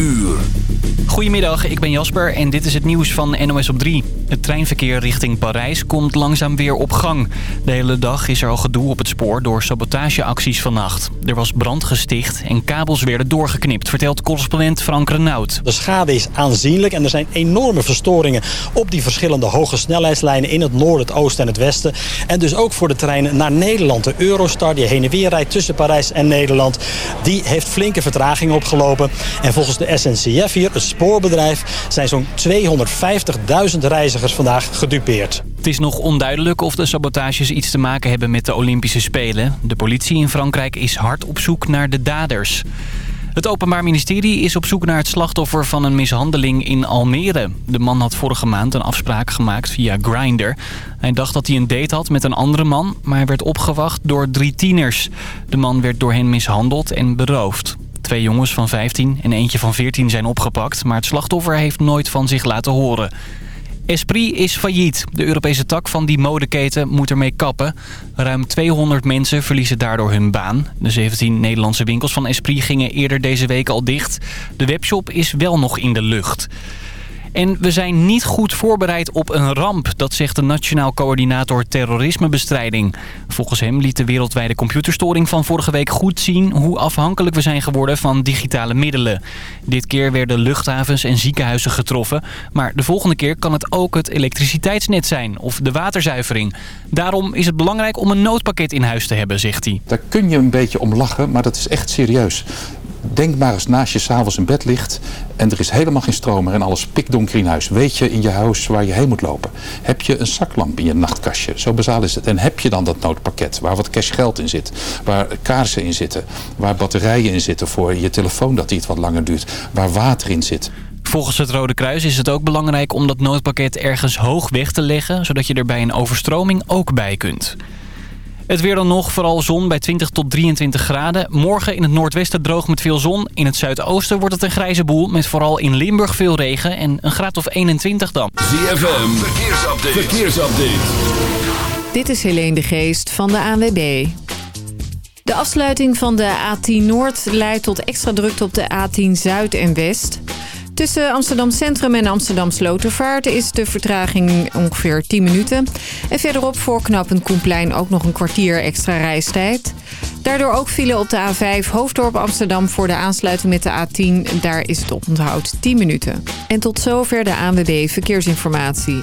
uur. Goedemiddag, ik ben Jasper en dit is het nieuws van NOS op 3. Het treinverkeer richting Parijs komt langzaam weer op gang. De hele dag is er al gedoe op het spoor door sabotageacties vannacht. Er was brand gesticht en kabels werden doorgeknipt, vertelt correspondent Frank Renaud. De schade is aanzienlijk en er zijn enorme verstoringen op die verschillende hoge snelheidslijnen in het noorden, het oosten en het westen. En dus ook voor de treinen naar Nederland. De Eurostar die heen en weer rijdt tussen Parijs en Nederland, die heeft flinke vertraging opgelopen. En volgens de SNCF hier, het spoorbedrijf zijn zo'n 250.000 reizigers vandaag gedupeerd. Het is nog onduidelijk of de sabotages iets te maken hebben met de Olympische Spelen. De politie in Frankrijk is hard op zoek naar de daders. Het Openbaar Ministerie is op zoek naar het slachtoffer van een mishandeling in Almere. De man had vorige maand een afspraak gemaakt via Grindr. Hij dacht dat hij een date had met een andere man, maar werd opgewacht door drie tieners. De man werd door hen mishandeld en beroofd. Twee jongens van 15 en eentje van 14 zijn opgepakt... maar het slachtoffer heeft nooit van zich laten horen. Esprit is failliet. De Europese tak van die modeketen moet ermee kappen. Ruim 200 mensen verliezen daardoor hun baan. De 17 Nederlandse winkels van Esprit gingen eerder deze week al dicht. De webshop is wel nog in de lucht. En we zijn niet goed voorbereid op een ramp, dat zegt de Nationaal Coördinator Terrorismebestrijding. Volgens hem liet de wereldwijde computerstoring van vorige week goed zien hoe afhankelijk we zijn geworden van digitale middelen. Dit keer werden luchthavens en ziekenhuizen getroffen, maar de volgende keer kan het ook het elektriciteitsnet zijn of de waterzuivering. Daarom is het belangrijk om een noodpakket in huis te hebben, zegt hij. Daar kun je een beetje om lachen, maar dat is echt serieus. Denk maar eens naast je s'avonds in bed ligt en er is helemaal geen stroom meer en alles pikdonker in huis. Weet je in je huis waar je heen moet lopen? Heb je een zaklamp in je nachtkastje? Zo bazaal is het. En heb je dan dat noodpakket waar wat cash geld in zit, waar kaarsen in zitten, waar batterijen in zitten voor je telefoon dat die het wat langer duurt, waar water in zit? Volgens het Rode Kruis is het ook belangrijk om dat noodpakket ergens hoog weg te leggen, zodat je er bij een overstroming ook bij kunt. Het weer dan nog, vooral zon bij 20 tot 23 graden. Morgen in het noordwesten droog met veel zon. In het zuidoosten wordt het een grijze boel met vooral in Limburg veel regen en een graad of 21 dan. ZFM, verkeersupdate. verkeersupdate. Dit is Helene de Geest van de ANWB. De afsluiting van de A10 Noord leidt tot extra drukte op de A10 Zuid en West... Tussen Amsterdam Centrum en Amsterdam Slotervaart is de vertraging ongeveer 10 minuten. En verderop voor knappend Koenplein ook nog een kwartier extra reistijd. Daardoor ook vielen op de A5 Hoofddorp Amsterdam voor de aansluiting met de A10. Daar is het oponthoud 10 minuten. En tot zover de ANWB Verkeersinformatie.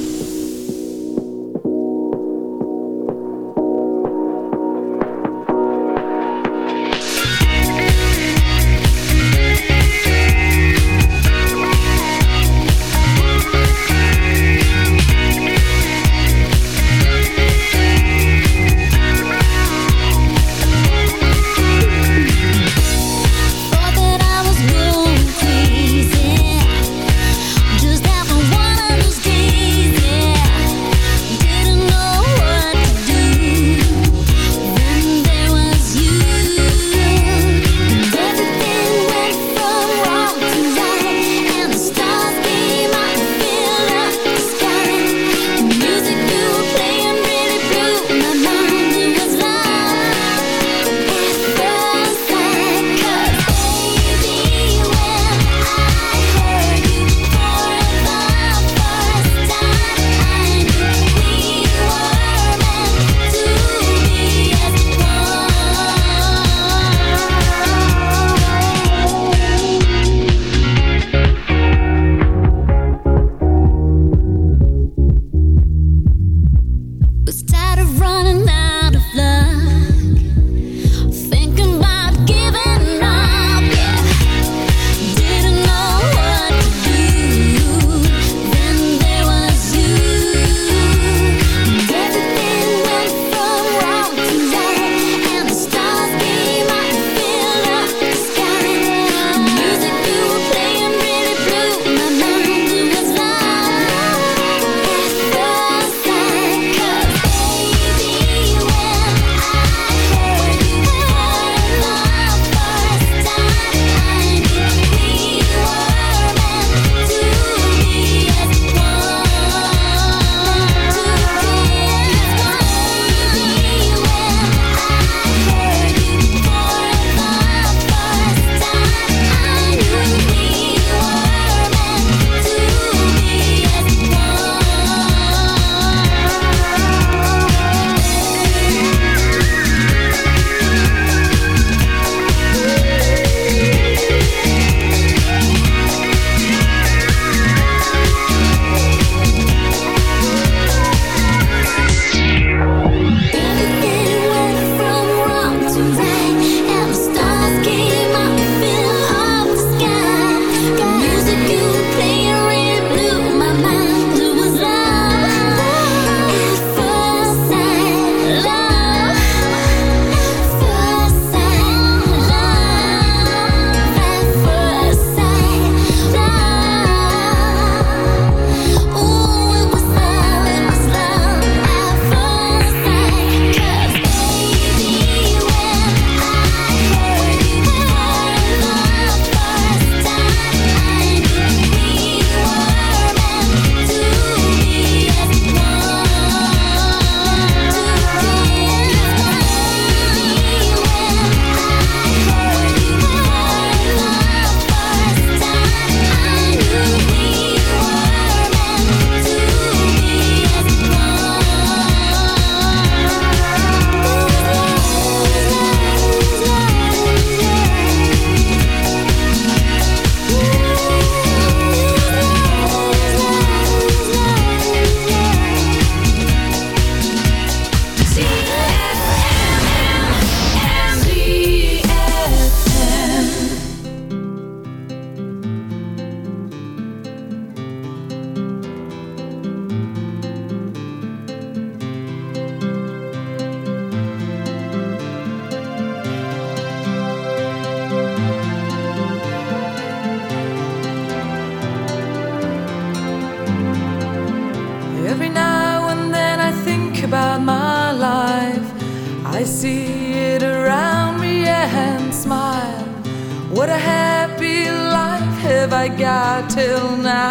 What a happy life have I got till now?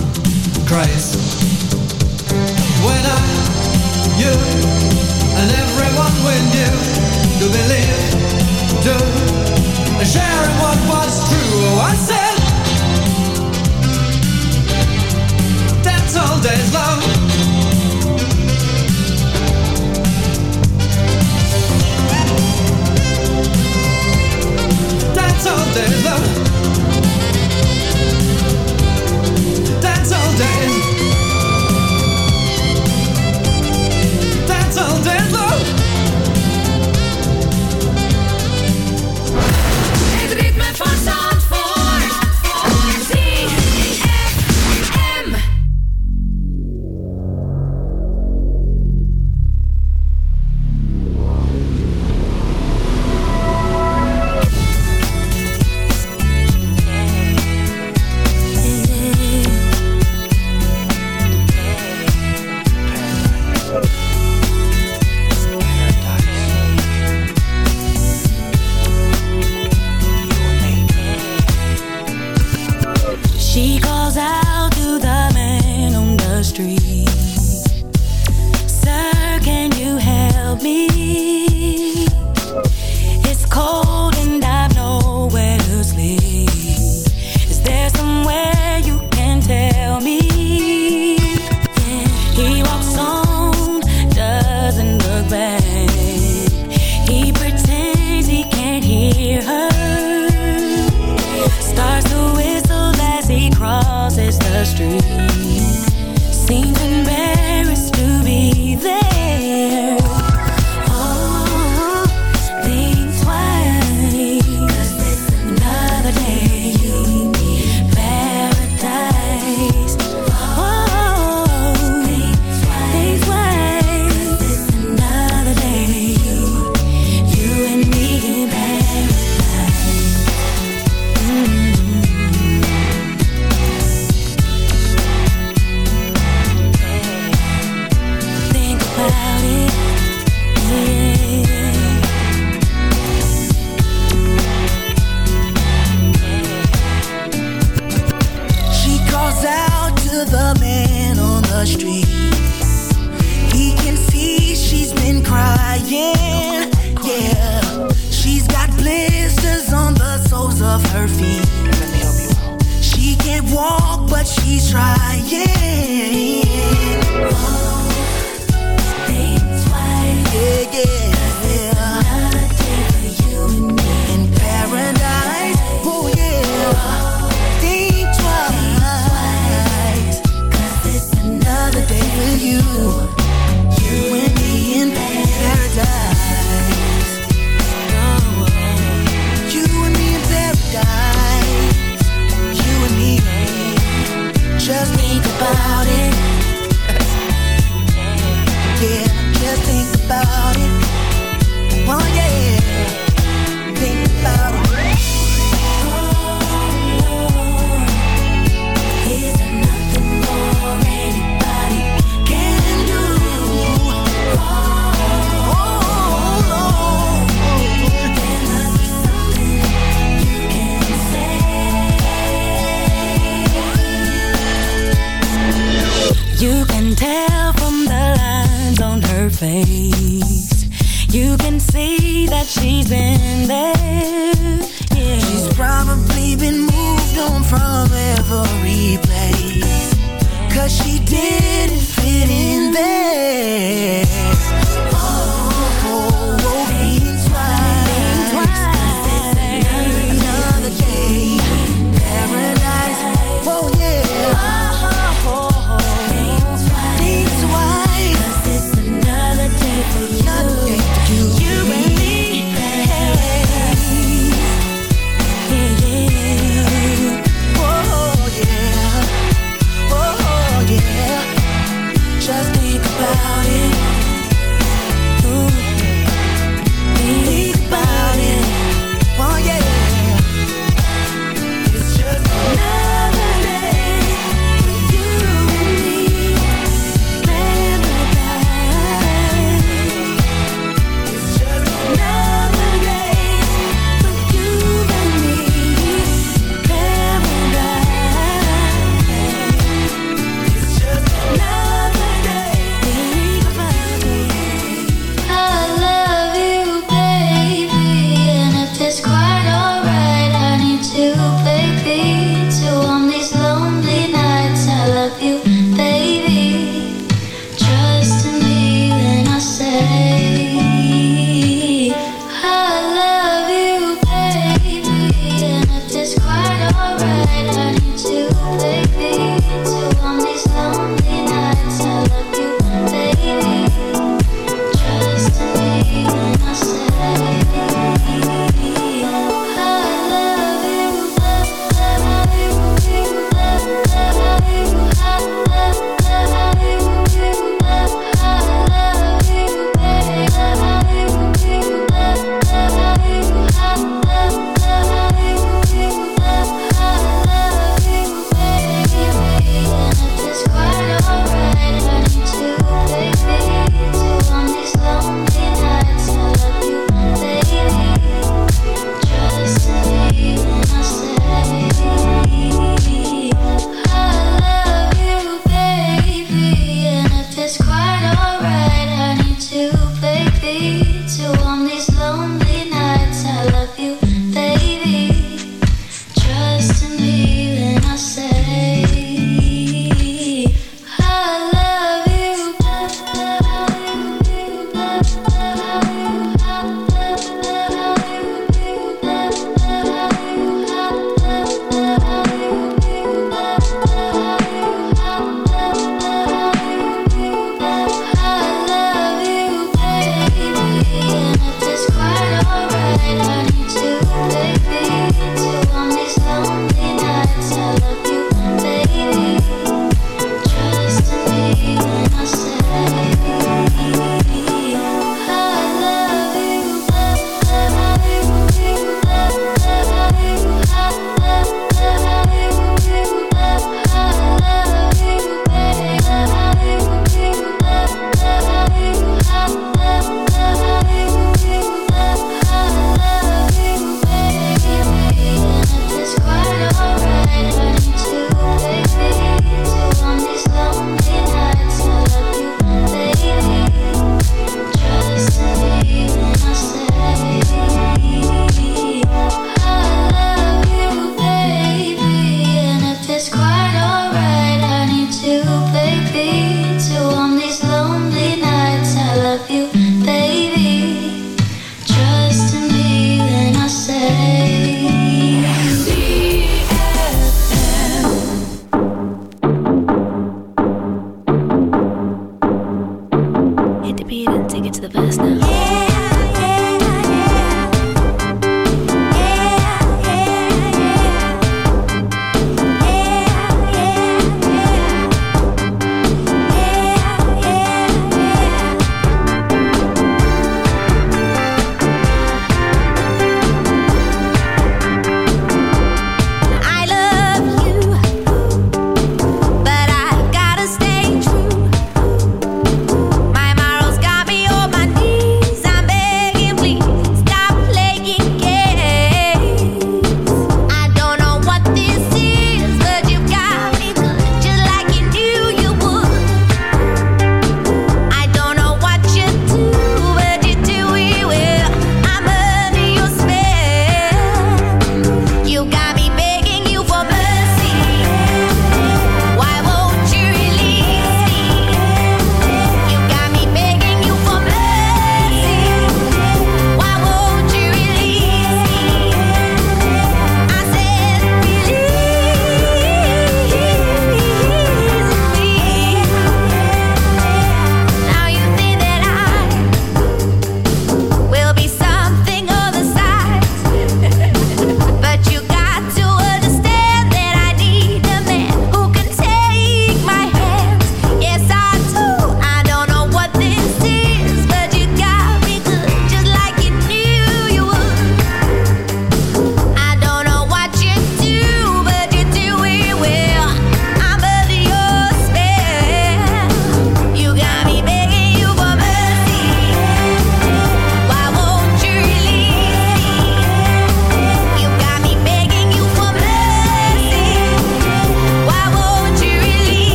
Christ. When I, you, and everyone we knew to believe, to share in what was true, oh, I said, that's all there's love. That's all there's love. world is love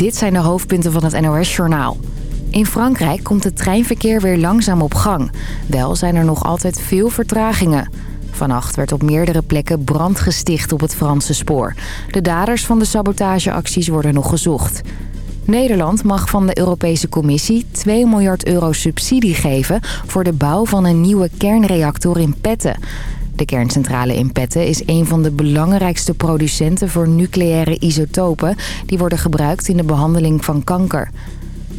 Dit zijn de hoofdpunten van het NOS-journaal. In Frankrijk komt het treinverkeer weer langzaam op gang. Wel zijn er nog altijd veel vertragingen. Vannacht werd op meerdere plekken brand gesticht op het Franse spoor. De daders van de sabotageacties worden nog gezocht. Nederland mag van de Europese Commissie 2 miljard euro subsidie geven... voor de bouw van een nieuwe kernreactor in Petten. De kerncentrale in Petten is een van de belangrijkste producenten voor nucleaire isotopen... die worden gebruikt in de behandeling van kanker.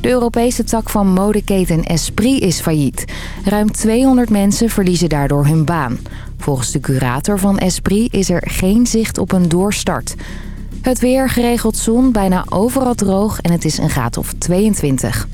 De Europese tak van modeketen Esprit is failliet. Ruim 200 mensen verliezen daardoor hun baan. Volgens de curator van Esprit is er geen zicht op een doorstart. Het weer geregeld zon, bijna overal droog en het is een graad of 22.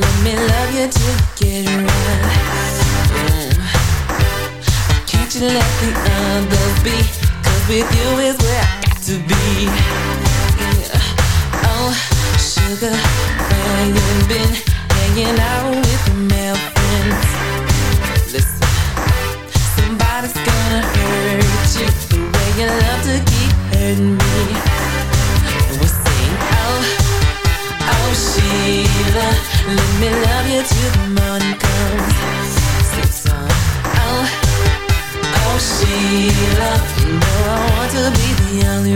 Let me love you till get around. Mm. not let the with you is where I got to be. Yeah. Oh, sugar, where you been? Hanging out with the male friends. Listen, somebody's gonna hurt you the way you love to keep hurting me. And we oh, oh, Sheila. Let me love you till the morning comes oh, You know I want to be the only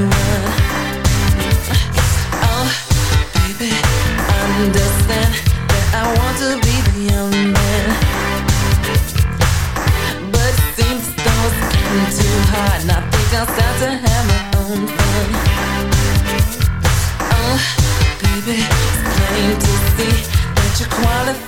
baby, understand That I want to be the only man But it seems too hard And I think I'll start to have my own fun Oh, baby, it's plain to see qualified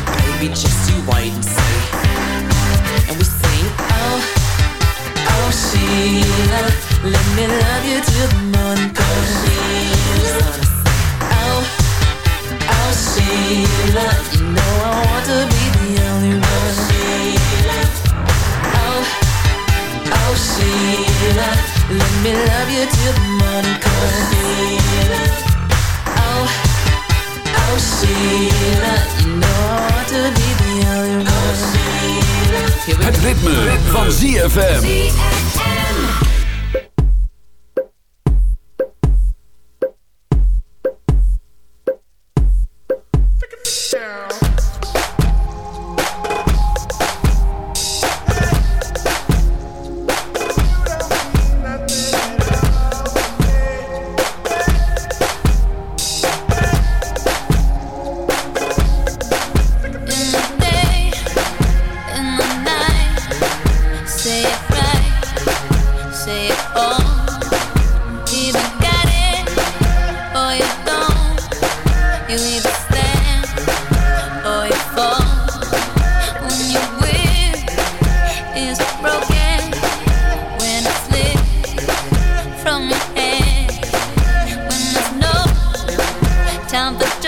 good, baby, just you wait and see. And we sing, oh, oh Sheila, let me love you till the morning comes. Oh Sheila, oh, oh Sheila, you know I want to be the only one. Oh Sheila, oh, oh Sheila, let me love you till the morning comes. Oh, Sheila. Het ritme, van ZFM. time for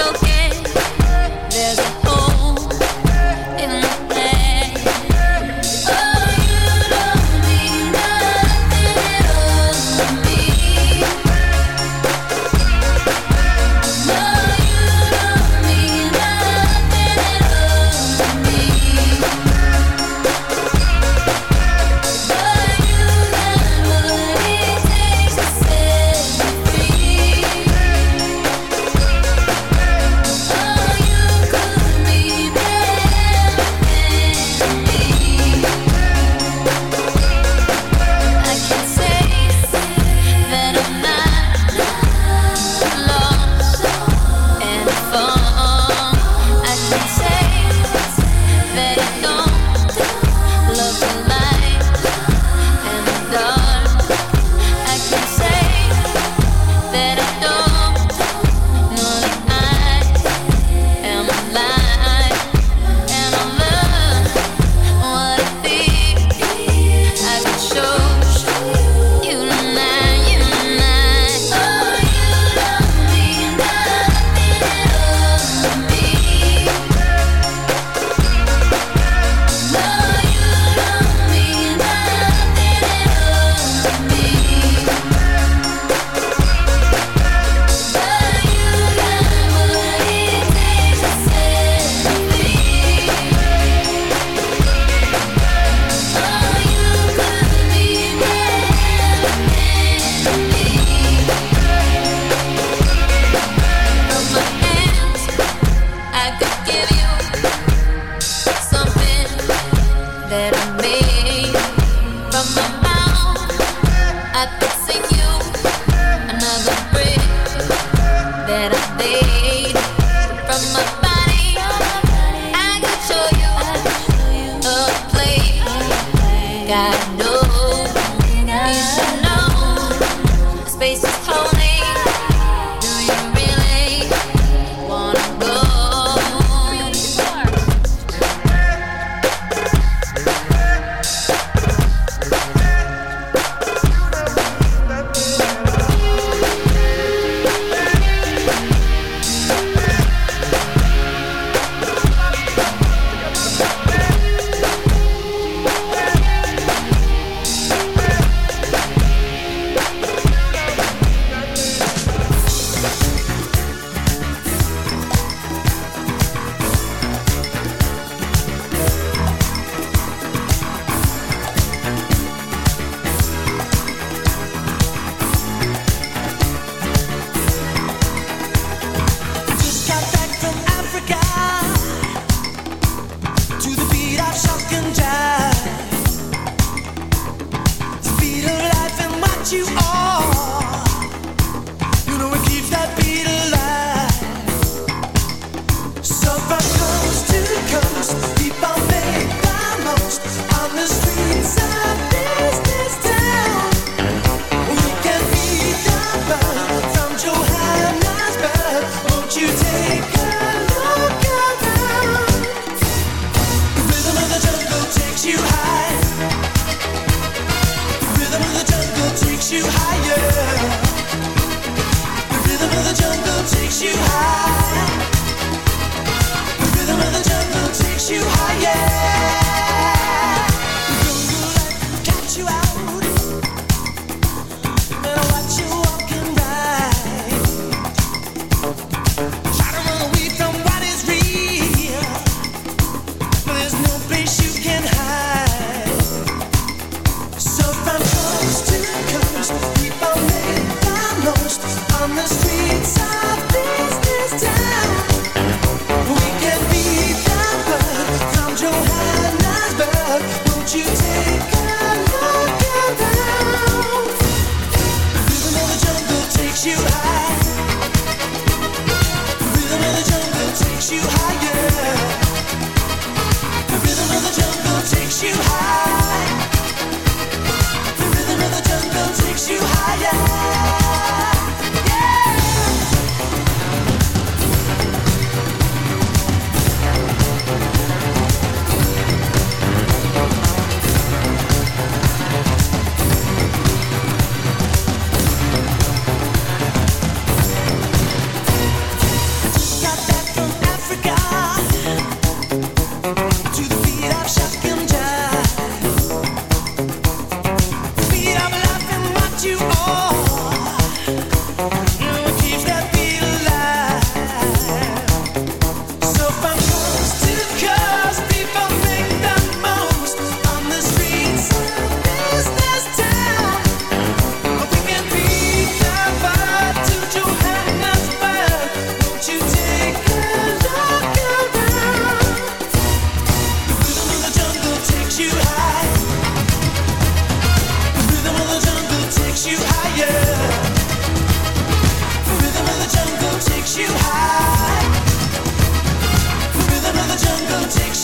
me